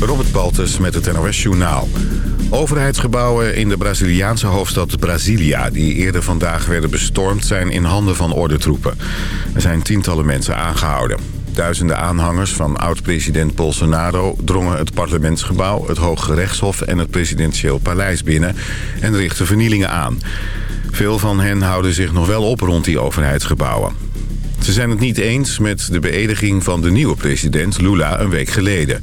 Robert Baltus met het NOS Journaal. Overheidsgebouwen in de Braziliaanse hoofdstad Brasilia... die eerder vandaag werden bestormd, zijn in handen van ordentroepen. Er zijn tientallen mensen aangehouden. Duizenden aanhangers van oud-president Bolsonaro... drongen het parlementsgebouw, het Hoge Rechtshof en het presidentieel paleis binnen... en richtten vernielingen aan. Veel van hen houden zich nog wel op rond die overheidsgebouwen. Ze zijn het niet eens met de beëdiging van de nieuwe president Lula een week geleden...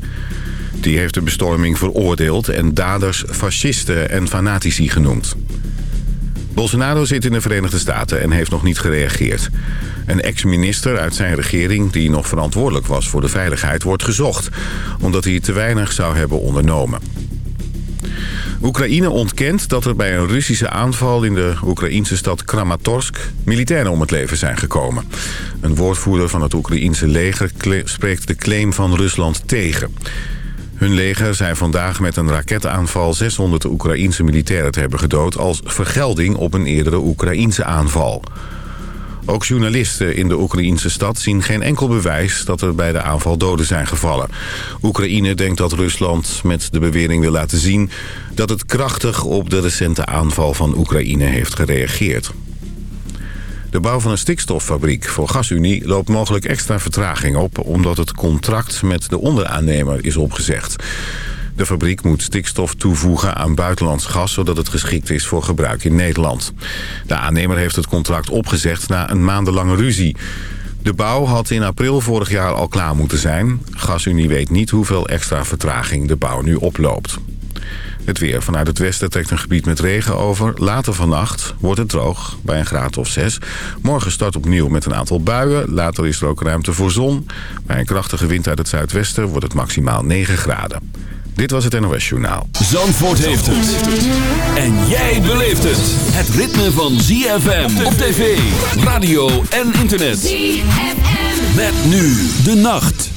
Die heeft de bestorming veroordeeld en daders fascisten en fanatici genoemd. Bolsonaro zit in de Verenigde Staten en heeft nog niet gereageerd. Een ex-minister uit zijn regering die nog verantwoordelijk was voor de veiligheid wordt gezocht... omdat hij te weinig zou hebben ondernomen. Oekraïne ontkent dat er bij een Russische aanval in de Oekraïnse stad Kramatorsk militairen om het leven zijn gekomen. Een woordvoerder van het Oekraïense leger spreekt de claim van Rusland tegen. Hun leger zei vandaag met een raketaanval 600 Oekraïense militairen te hebben gedood... als vergelding op een eerdere Oekraïense aanval. Ook journalisten in de Oekraïense stad zien geen enkel bewijs... dat er bij de aanval doden zijn gevallen. Oekraïne denkt dat Rusland met de bewering wil laten zien... dat het krachtig op de recente aanval van Oekraïne heeft gereageerd. De bouw van een stikstoffabriek voor GasUnie loopt mogelijk extra vertraging op... omdat het contract met de onderaannemer is opgezegd. De fabriek moet stikstof toevoegen aan buitenlands gas... zodat het geschikt is voor gebruik in Nederland. De aannemer heeft het contract opgezegd na een maandenlange ruzie. De bouw had in april vorig jaar al klaar moeten zijn. GasUnie weet niet hoeveel extra vertraging de bouw nu oploopt. Het weer vanuit het westen trekt een gebied met regen over. Later vannacht wordt het droog, bij een graad of 6. Morgen start opnieuw met een aantal buien. Later is er ook ruimte voor zon. Bij een krachtige wind uit het zuidwesten wordt het maximaal 9 graden. Dit was het NOS Journaal. Zandvoort heeft het. En jij beleeft het. Het ritme van ZFM op tv, radio en internet. ZFM. Met nu de nacht.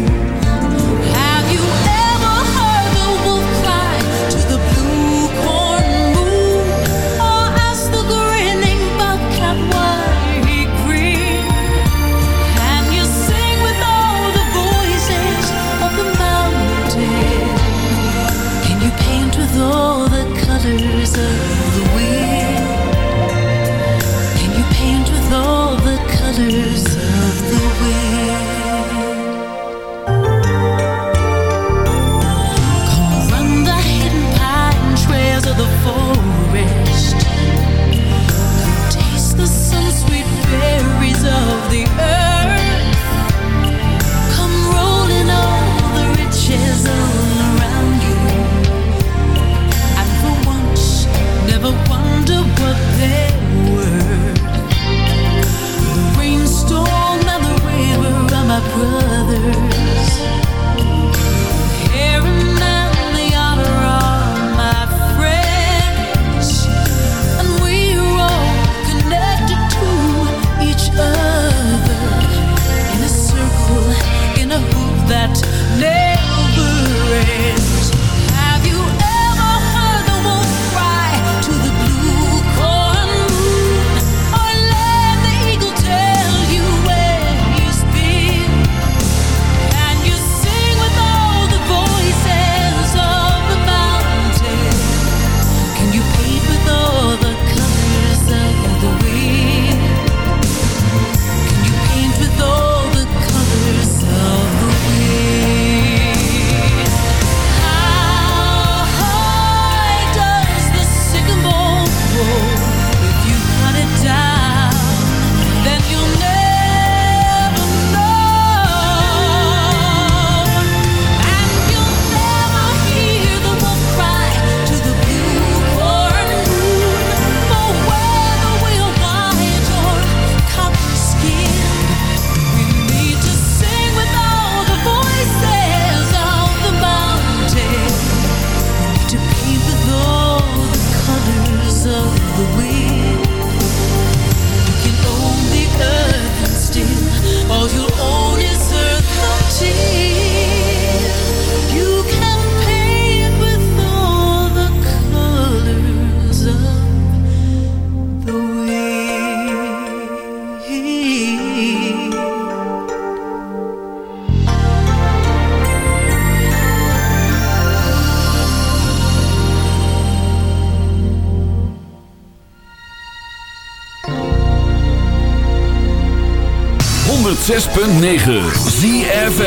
106.9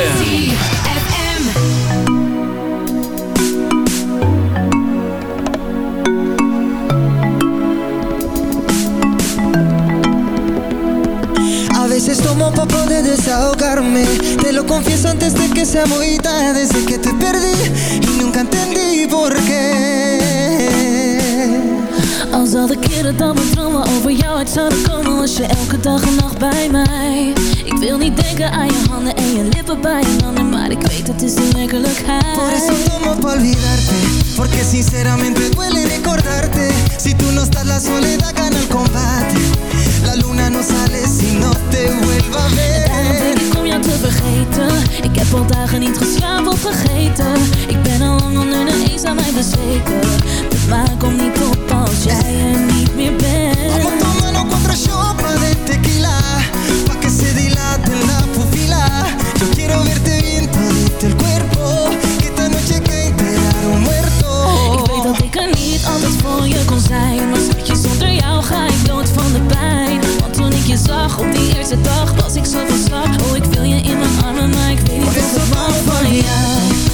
A veces tomo pa' de desahogarme. Te lo confieso antes de que sea muy tarde. Desde que te perdí y nunca entendí por qué. Als al de keren dat mijn dromen over jou uit zouden komen Was je elke dag en nacht bij mij. Ik wil niet denken aan je handen en je lippen bij je handen Maar ik weet het is de werkelijkheid. Por eso tomo pa' olvidarte Porque sinceramente duele recordarte. Si tú no estás la soledad gana el combate. La luna no sale si no te vuelva a Daarom ver denk ik om jou te vergeten. Ik heb al dagen niet geslapen of vergeten. Ik ben al lang onder de eens aan mij bezweken maar kom niet op als jij er niet meer Vamos bent tomando cuatro shots de tequila. Pa' que se dilate la pupila Yo quiero verte bien todito el cuerpo. Que esta noche cae enterar un muerto. Ik weet dat ik er niet altijd voor je kon zijn. Maar schatje, zonder jou ga ik dood van de pijn. Want toen ik je zag op die eerste dag Was ik zo van slag. Oh, ik wil je in mijn armen Maar ik weet niet of ik vamos van jou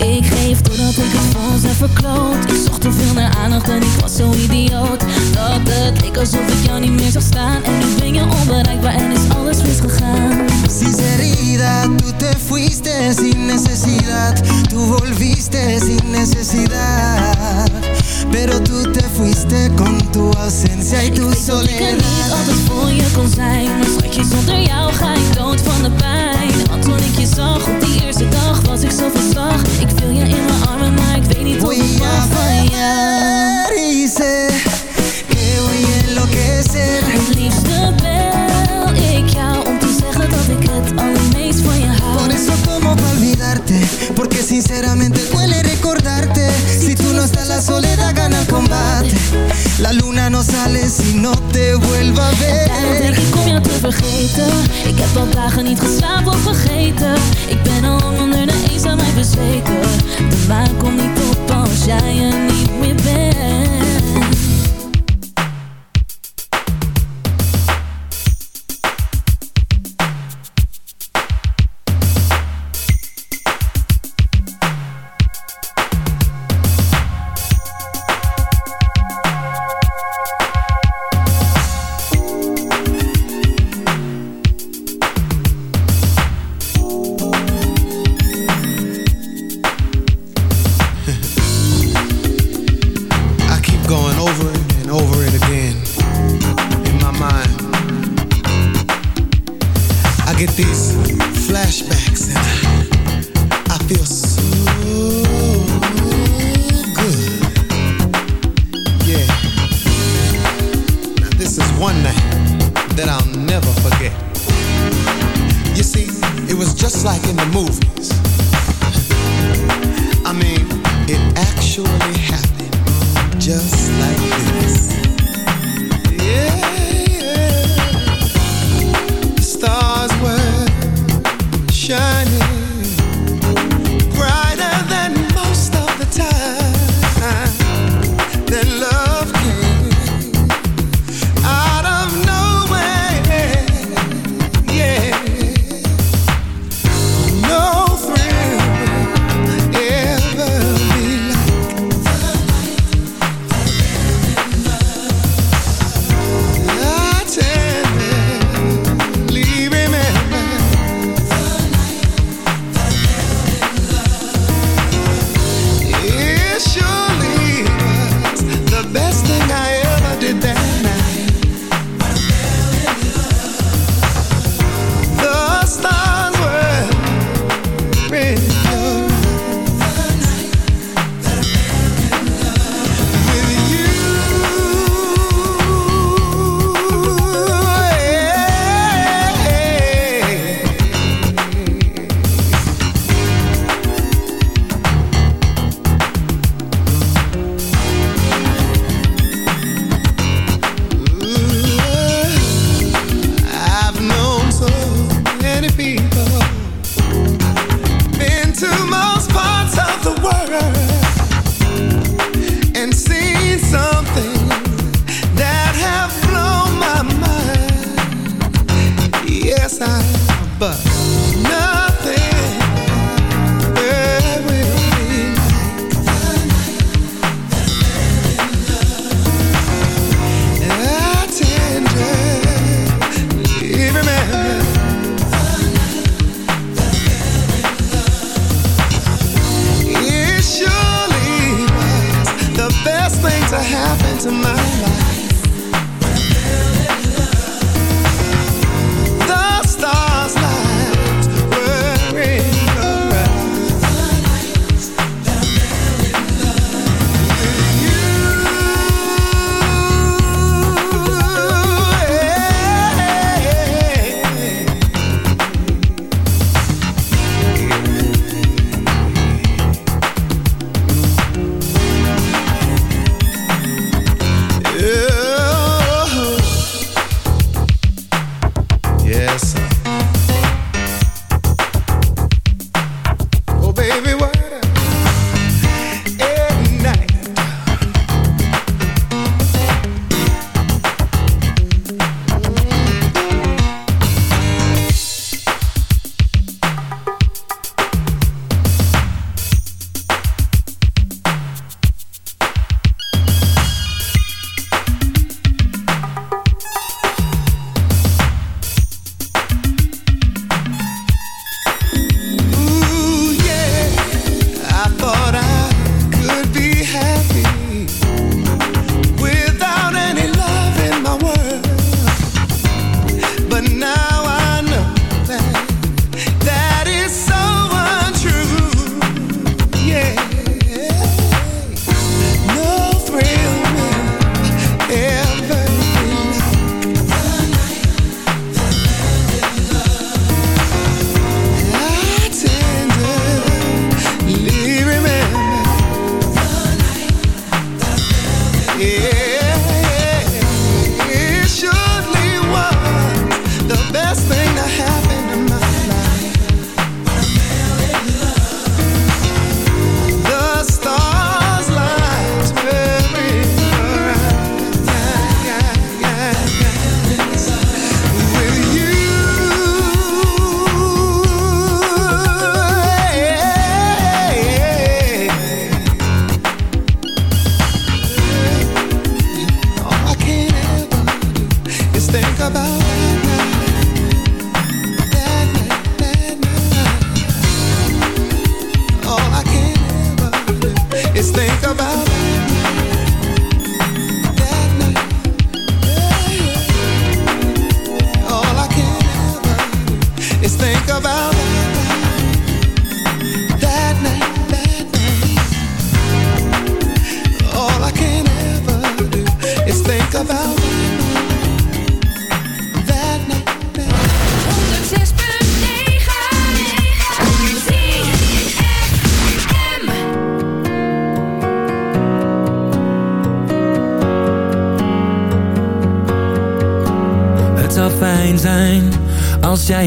ik geef totdat ik het zijn en verkloot. Ik zocht te veel naar aandacht en ik was zo idioot. Dat het leek alsof ik jou niet meer zag staan. En nu ben je onbereikbaar en is alles misgegaan. Sinceridad, tu te fuiste sin necesidad. Tu volviste sin necesidad. Pero tú te fuiste con tu ausencia y tu ik soledad Ik weet dat ik niet altijd voor je kon zijn. Maar schatje, zonder jou ga ik dood van de pijn. Want toen ik je zag, a Daarom denk ik om jou te vergeten? Ik heb al dagen niet geslapen of vergeten. Ik ben al onder de eenzaamheid bezweken. De maan komt niet op als jij er niet meer bent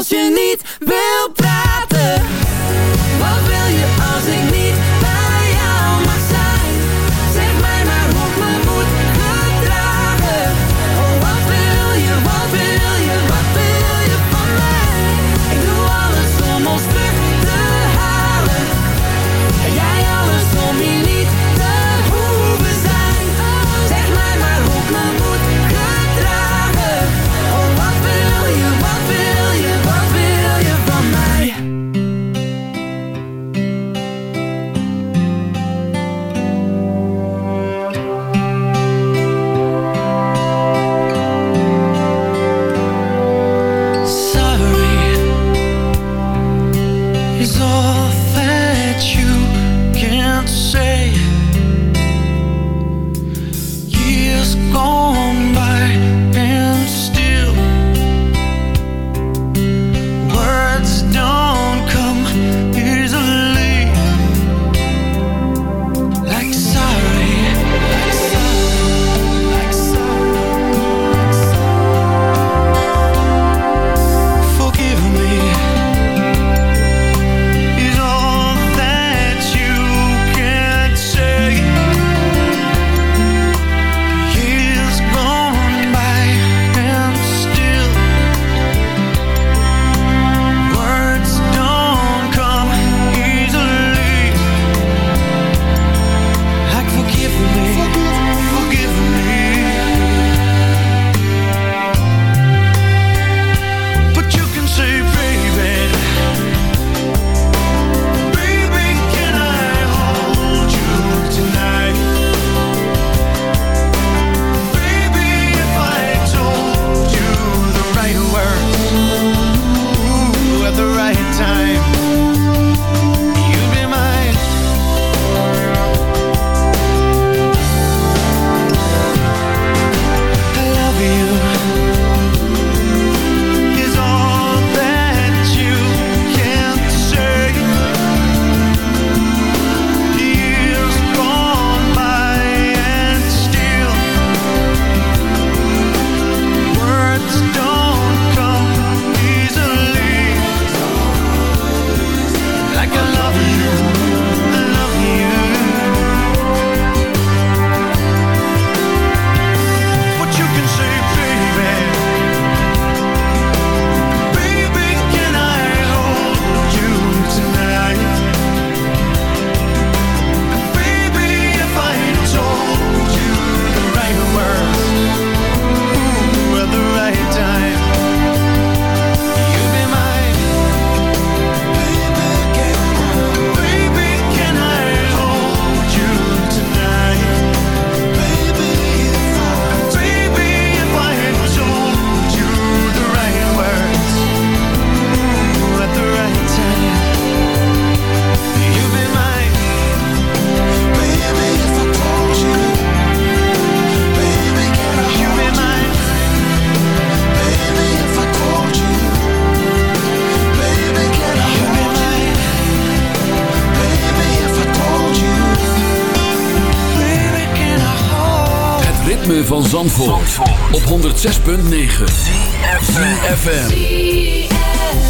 als je niet wilt. op 106.9 FM.